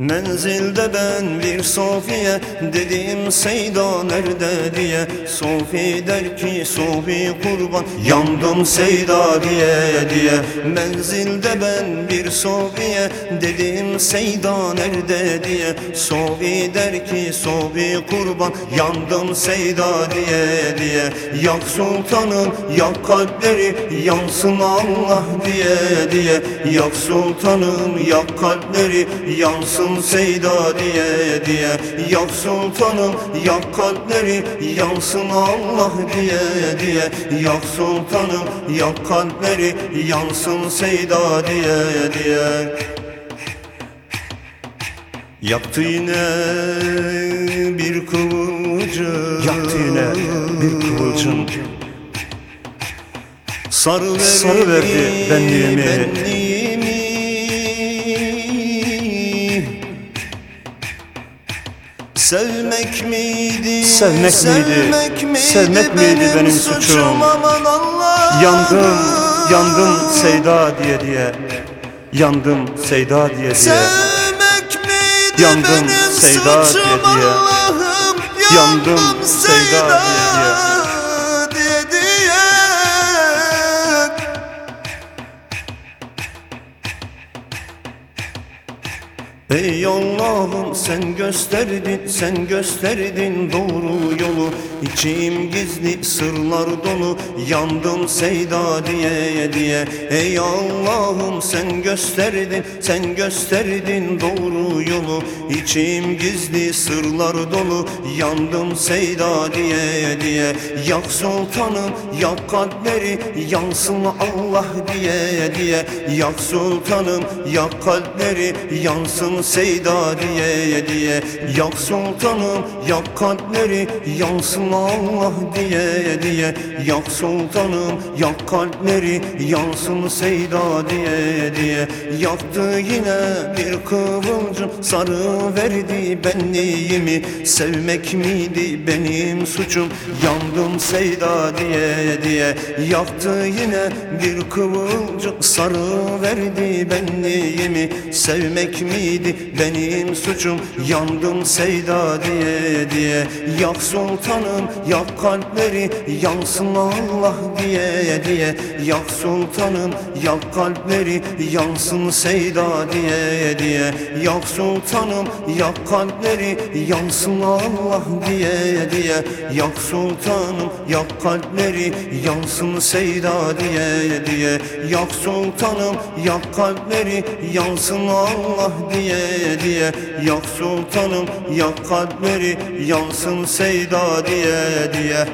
Menzilde ben bir Sofiye Dedim Seyda nerede diye. Sofi der ki Sofi kurban Yandım Seyda diye diye. Menzilde ben bir Sofiye Dedim Seyda nerede diye. Sofi der ki Sofi kurban Yandım Seyda diye diye. Yak sultanım yak kalpleri Yansın Allah diye diye. Yak sultanım yak kalpleri Yansın Seyda diye diye Yak sultanım yak kalpleri Yansın Allah diye diye Yak sultanım yak kalpleri Yansın Seyda diye diye Yaktı yine bir kıvılcım Yaktı yine bir kıvılcım Sarı verdi benliğimi. benliğimi. Sevmek miydi? Sevmek miydi? Sevmek miydi benim suçum? Yandım, yandım Seyda diye diye Yandım Seyda diye diye Sevmek miydi Yandım Seyda diye diye. Yandım Seyda diye. diye Ey Allah'ım sen gösterdin, sen gösterdin doğru yolu İçim gizli sırlar dolu, yandım Seyda diye diye. Ey Allah'ım sen gösterdin, sen gösterdin doğru yolu. İçim gizli sırlar dolu, yandım Seyda diye diye. Yak sultanım, yak kalpleri, yansın Allah diye diye. Yak sultanım, yak kalpleri, yansın Seyda diye diye. Yak sultanım yak kalpleri yansın Allah diye diye. Yak sultanım yak kalpleri yansın Seyda diye diye. Yaktı yine bir kıvılcım sarı verdi benliğimi. Sevmek miydi benim suçum? Yandım Seyda diye diye. Yaktı yine bir kıvılcım sarı verdi benliğimi. Sevmek miydi benim suçum? Yandım Seyda diye diye. Yak sultanım yak kalpleri yansın Allah diye diye. Yak sultanım yak kalpleri yansın Seyda diye diye. Yak sultanım yak kalpleri yansın Allah diye diye. Yak sultanım yak kalpleri yansın Seyda diye diye. Yak sultanım yak kalpleri yansın Allah diye diye. Yak sultanım yak kalpleri yansın Seyda diye diye